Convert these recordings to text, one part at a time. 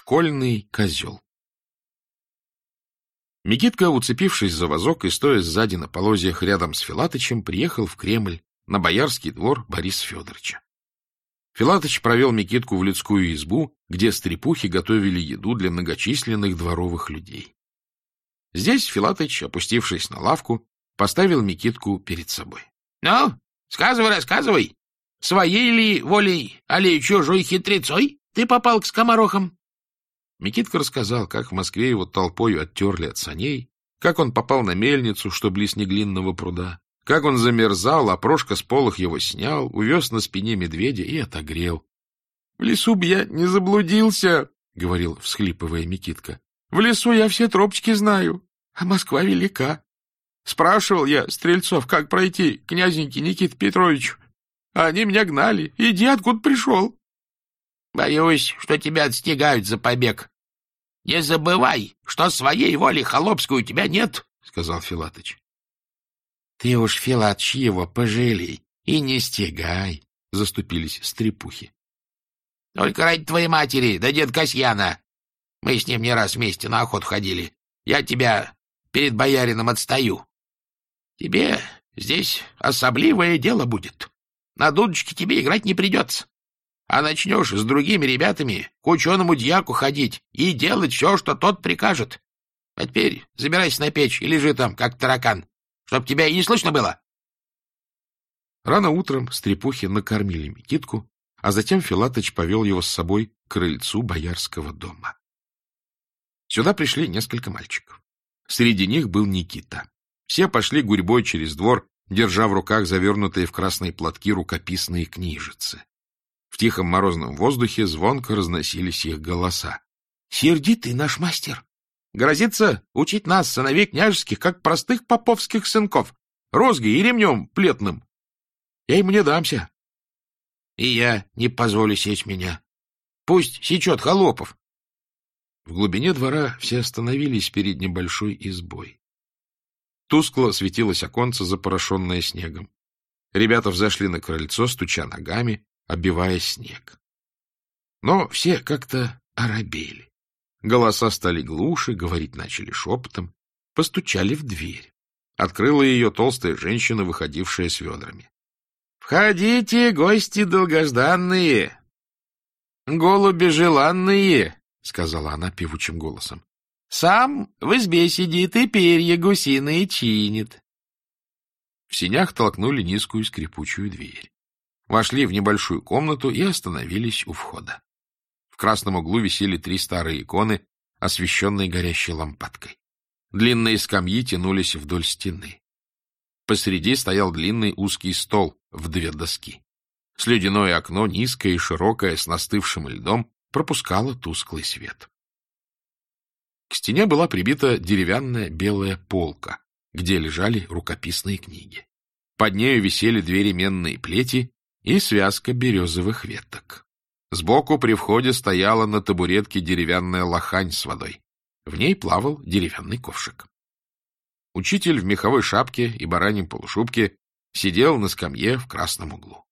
Школьный козел Микитка, уцепившись за вазок и стоя сзади на полозьях рядом с Филатычем, приехал в Кремль на боярский двор Бориса Федоровича. Филатыч провел Микитку в людскую избу, где стрепухи готовили еду для многочисленных дворовых людей. Здесь Филатыч, опустившись на лавку, поставил Микитку перед собой. — Ну, сказывай, рассказывай. Своей ли волей, али чужой хитрецой ты попал к скоморохам? Микитка рассказал, как в Москве его толпою оттерли от саней, как он попал на мельницу, что близ Неглинного пруда, как он замерзал, а Прошка с полох его снял, увез на спине медведя и отогрел. — В лесу б я не заблудился, — говорил, всхлипывая Микитка. — В лесу я все тропочки знаю, а Москва велика. Спрашивал я стрельцов, как пройти князеньке Никит Петровичу. А они меня гнали. Иди, откуда пришел. — Боюсь, что тебя отстегают за побег. — Не забывай, что своей воли холопской у тебя нет, — сказал Филатыч. — Ты уж, Филатыч, его пожалей и не стегай, — заступились стрепухи. — Только ради твоей матери, да дед Касьяна. Мы с ним не раз вместе на охоту ходили. Я тебя перед боярином отстаю. Тебе здесь особливое дело будет. На дудочке тебе играть не придется а начнешь с другими ребятами к ученому дьяку ходить и делать все, что тот прикажет. А теперь забирайся на печь и лежи там, как таракан, чтоб тебя и не слышно было. Рано утром стрепухи накормили Микитку, а затем Филатыч повел его с собой к крыльцу боярского дома. Сюда пришли несколько мальчиков. Среди них был Никита. Все пошли гурьбой через двор, держа в руках завернутые в красные платки рукописные книжицы. В тихом морозном воздухе звонко разносились их голоса. — Сердитый наш мастер! Грозится учить нас, сыновей княжеских, как простых поповских сынков, розгой и ремнем плетным. Я ему не дамся. И я не позволю сечь меня. Пусть сечет холопов. В глубине двора все остановились перед небольшой избой. Тускло светилось оконце, запорошенное снегом. Ребята взошли на крыльцо, стуча ногами, обивая снег. Но все как-то оробели. Голоса стали глуше, говорить начали шепотом, постучали в дверь. Открыла ее толстая женщина, выходившая с ведрами. — Входите, гости долгожданные! Голуби желанные! — сказала она певучим голосом. — Сам в избе сидит и перья гусиные чинит. В синях толкнули низкую скрипучую дверь вошли в небольшую комнату и остановились у входа. В красном углу висели три старые иконы, освещенные горящей лампадкой. Длинные скамьи тянулись вдоль стены. Посреди стоял длинный узкий стол в две доски. Слюдяное окно, низкое и широкое, с настывшим льдом, пропускало тусклый свет. К стене была прибита деревянная белая полка, где лежали рукописные книги. Под нею висели две ременные плети и связка березовых веток. Сбоку при входе стояла на табуретке деревянная лохань с водой. В ней плавал деревянный ковшик. Учитель в меховой шапке и бараньем полушубке сидел на скамье в красном углу.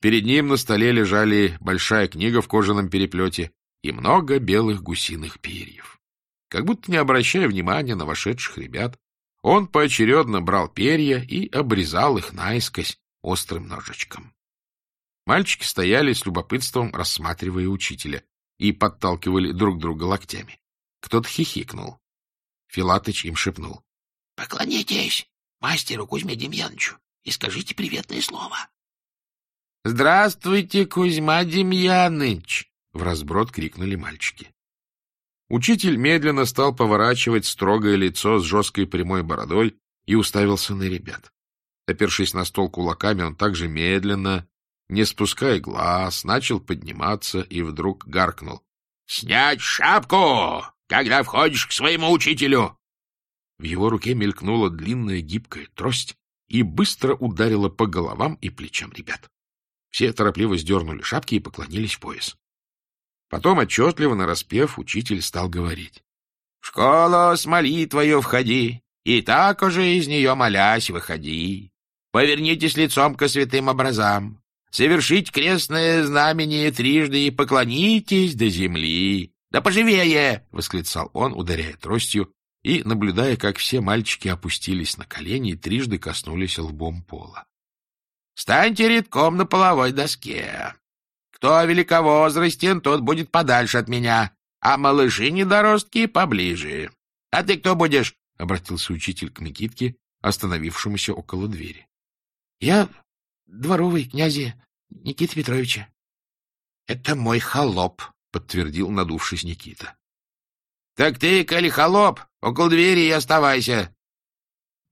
Перед ним на столе лежали большая книга в кожаном переплете и много белых гусиных перьев. Как будто не обращая внимания на вошедших ребят, он поочередно брал перья и обрезал их наискось острым ножичком. Мальчики стояли с любопытством, рассматривая учителя, и подталкивали друг друга локтями. Кто-то хихикнул. Филатыч им шепнул. — Поклонитесь мастеру Кузьме Демьяновичу и скажите приветное слово. — Здравствуйте, Кузьма Демьяныч! — в разброд крикнули мальчики. Учитель медленно стал поворачивать строгое лицо с жесткой прямой бородой и уставился на ребят. Опершись на стол кулаками, он также медленно не спуская глаз, начал подниматься и вдруг гаркнул. — Снять шапку, когда входишь к своему учителю! В его руке мелькнула длинная гибкая трость и быстро ударила по головам и плечам ребят. Все торопливо сдернули шапки и поклонились в пояс. Потом, отчетливо нараспев, учитель стал говорить. — В школу с молитвою входи, и так уже из нее молясь выходи. Повернитесь лицом ко святым образам, совершить крестное знамение трижды и поклонитесь до земли, Да поживее! — восклицал он, ударяя тростью и наблюдая, как все мальчики опустились на колени и трижды коснулись лбом пола. — Станьте редком на половой доске. Кто великовозрастен, тот будет подальше от меня, а малыши-недоростки поближе. А ты кто будешь? — обратился учитель к Никитке, остановившемуся около двери. — Я дворовый князя Никита Петровича. — Это мой холоп, — подтвердил, надувшись Никита. — Так ты, коли холоп, около двери и оставайся.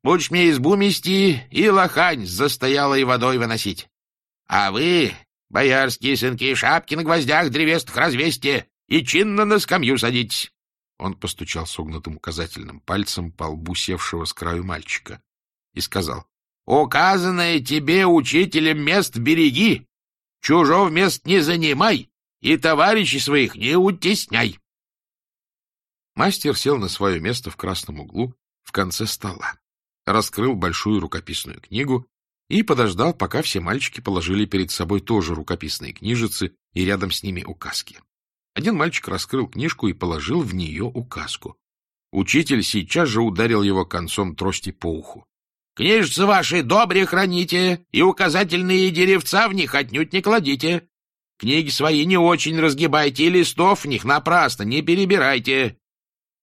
Будешь мне избу мести и лохань с застоялой водой выносить. А вы, боярские сынки, шапки на гвоздях древесных развесьте и чинно на скамью садитесь. Он постучал согнутым указательным пальцем по лбу севшего с краю мальчика и сказал, — Указанное тебе учителем мест береги, чужого мест не занимай и товарищей своих не утесняй. Мастер сел на свое место в красном углу в конце стола, раскрыл большую рукописную книгу и подождал, пока все мальчики положили перед собой тоже рукописные книжицы и рядом с ними указки. Один мальчик раскрыл книжку и положил в нее указку. Учитель сейчас же ударил его концом трости по уху. — Книжцы ваши добре храните, и указательные деревца в них отнюдь не кладите. Книги свои не очень разгибайте, и листов в них напрасно не перебирайте.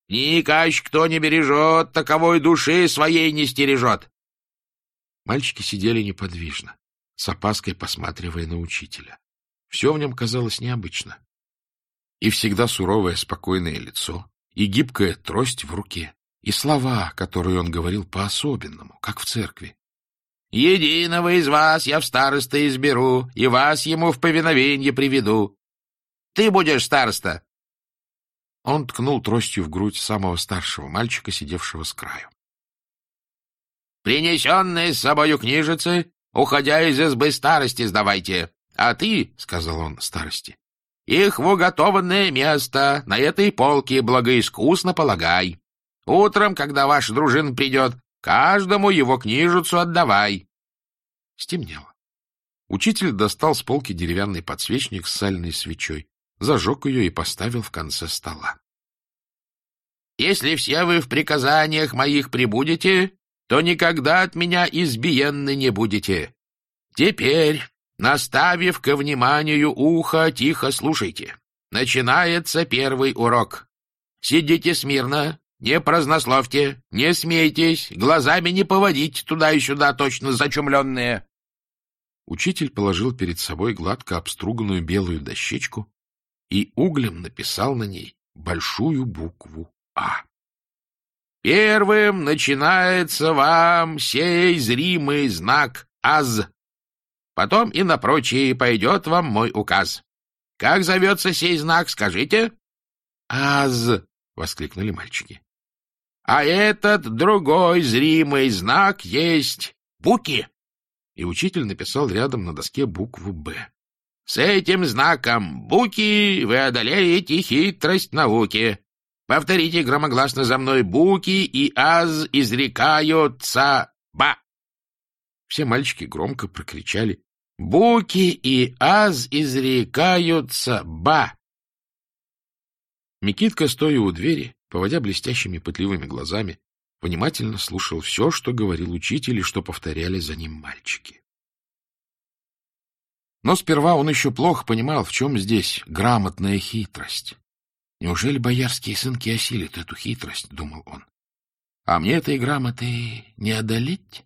Никач кто не бережет, таковой души своей не стережет. Мальчики сидели неподвижно, с опаской посматривая на учителя. Все в нем казалось необычно и всегда суровое спокойное лицо, и гибкая трость в руке, и слова, которые он говорил по-особенному, как в церкви. «Единого из вас я в староста изберу, и вас ему в повиновение приведу. Ты будешь староста!» Он ткнул тростью в грудь самого старшего мальчика, сидевшего с краю. «Принесенные с собою книжицы, уходя из избы старости, сдавайте. А ты, — сказал он старости, их в уготованное место на этой полке благоискусно полагай. Утром, когда ваша дружина придет, каждому его книжицу отдавай. Стемнело. Учитель достал с полки деревянный подсвечник с сальной свечой, зажег ее и поставил в конце стола. — Если все вы в приказаниях моих прибудете, то никогда от меня избиенны не будете. Теперь Наставив ко вниманию ухо, тихо слушайте. Начинается первый урок. Сидите смирно, не празднословьте, не смейтесь, глазами не поводите туда и сюда, точно зачумленные. Учитель положил перед собой гладко обструганную белую дощечку и углем написал на ней большую букву «А». Первым начинается вам сей зримый знак «Аз». Потом и на прочие пойдет вам мой указ. Как зовется сей знак, скажите? — Аз! — воскликнули мальчики. — А этот другой зримый знак есть Буки. И учитель написал рядом на доске букву «Б». С этим знаком Буки вы одолеете хитрость науки. Повторите громогласно за мной Буки и Аз изрекаются Ба. Все мальчики громко прокричали Буки и Аз изрекаются ба. Микитка, стоя у двери, поводя блестящими пытливыми глазами, внимательно слушал все, что говорил учитель и что повторяли за ним мальчики. Но сперва он еще плохо понимал, в чем здесь грамотная хитрость. Неужели боярские сынки осилят эту хитрость, — думал он. А мне этой грамоты не одолеть?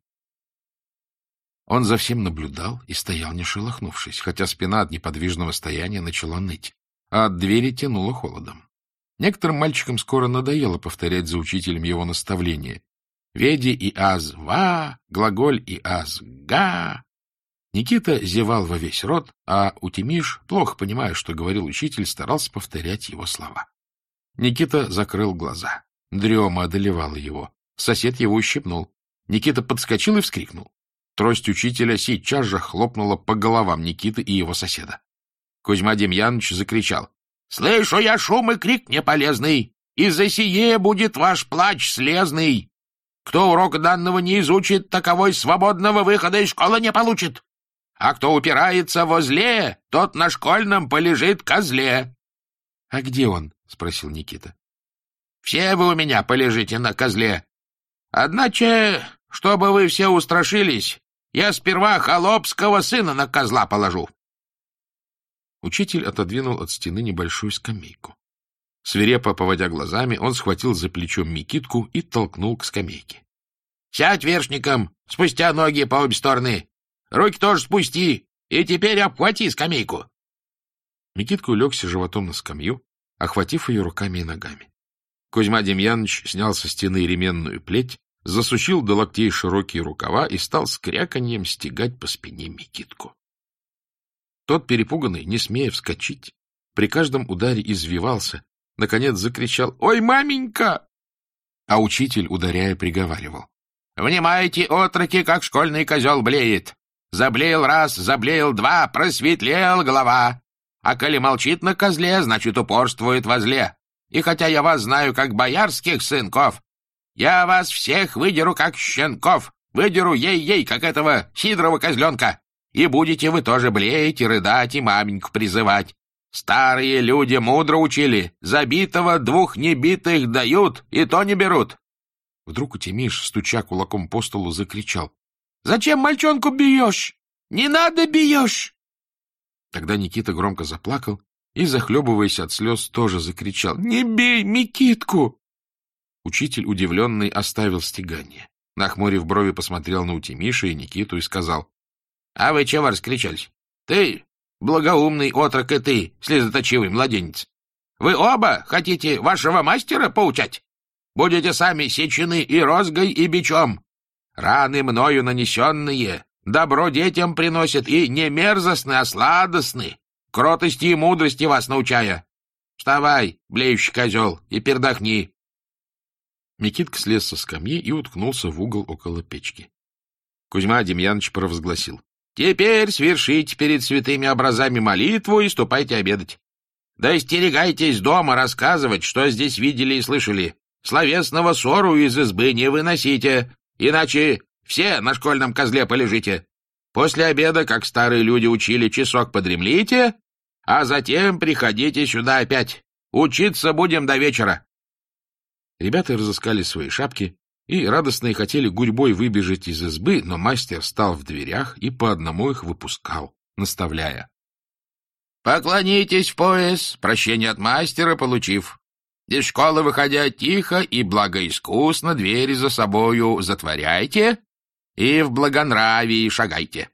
Он за всем наблюдал и стоял, не шелохнувшись, хотя спина от неподвижного стояния начала ныть, а от двери тянуло холодом. Некоторым мальчикам скоро надоело повторять за учителем его наставления. Веди и аз ва, глаголь и аз га. Никита зевал во весь рот, а Утимиш, плохо понимая, что говорил учитель, старался повторять его слова. Никита закрыл глаза. Дрема одолевала его. Сосед его ущипнул. Никита подскочил и вскрикнул. Трость учителя сейчас же хлопнула по головам Никиты и его соседа. Кузьма Демьянович закричал. — Слышу я шум и крик неполезный, и за сие будет ваш плач слезный. Кто урока данного не изучит, таковой свободного выхода из школы не получит. А кто упирается возле, тот на школьном полежит козле. — А где он? — спросил Никита. — Все вы у меня полежите на козле. Одначе, чтобы вы все устрашились, я сперва холопского сына на козла положу. Учитель отодвинул от стены небольшую скамейку. Свирепо поводя глазами, он схватил за плечом Микитку и толкнул к скамейке. — Сядь вершником, спустя ноги по обе стороны. Руки тоже спусти, и теперь обхвати скамейку. Микитка улегся животом на скамью, охватив ее руками и ногами. Кузьма Демьянович снял со стены ременную плеть, засучил до локтей широкие рукава и стал с кряканьем стегать по спине Микитку. Тот, перепуганный, не смея вскочить, при каждом ударе извивался, наконец закричал «Ой, маменька!» А учитель, ударяя, приговаривал. «Внимайте, отроки, как школьный козел блеет! Заблеял раз, заблеял два, просветлел голова! А коли молчит на козле, значит, упорствует во зле. И хотя я вас знаю как боярских сынков, я вас всех выдеру как щенков, выдеру ей-ей, как этого сидрого козленка, и будете вы тоже блеять и рыдать и маменьку призывать. Старые люди мудро учили, забитого двух небитых дают, и то не берут. Вдруг Утимиш, стуча кулаком по столу, закричал. — Зачем мальчонку бьешь? Не надо бьешь! Тогда Никита громко заплакал и, захлебываясь от слез, тоже закричал. — Не бей Микитку! Учитель, удивленный, оставил стегание. Нахмурив брови, посмотрел на Утимиша и Никиту и сказал. — А вы чего раскричались? Ты, благоумный отрок, и ты, слезоточивый младенец. Вы оба хотите вашего мастера поучать? Будете сами сечены и розгой, и бичом. Раны мною нанесенные Добро детям приносит и не мерзостны, а сладостны, кротости и мудрости вас научая. Вставай, блеющий козел, и пердохни. Микитка слез со скамьи и уткнулся в угол около печки. Кузьма Демьянович провозгласил. — Теперь свершите перед святыми образами молитву и ступайте обедать. Да остерегайтесь дома рассказывать, что здесь видели и слышали. Словесного ссору из избы не выносите, иначе все на школьном козле полежите. После обеда, как старые люди учили, часок подремлите, а затем приходите сюда опять. Учиться будем до вечера. Ребята разыскали свои шапки и радостные хотели гурьбой выбежать из избы, но мастер стал в дверях и по одному их выпускал, наставляя. — Поклонитесь в пояс, прощение от мастера получив. Из школы, выходя тихо и благоискусно, двери за собою затворяйте и в благонравии шагайте.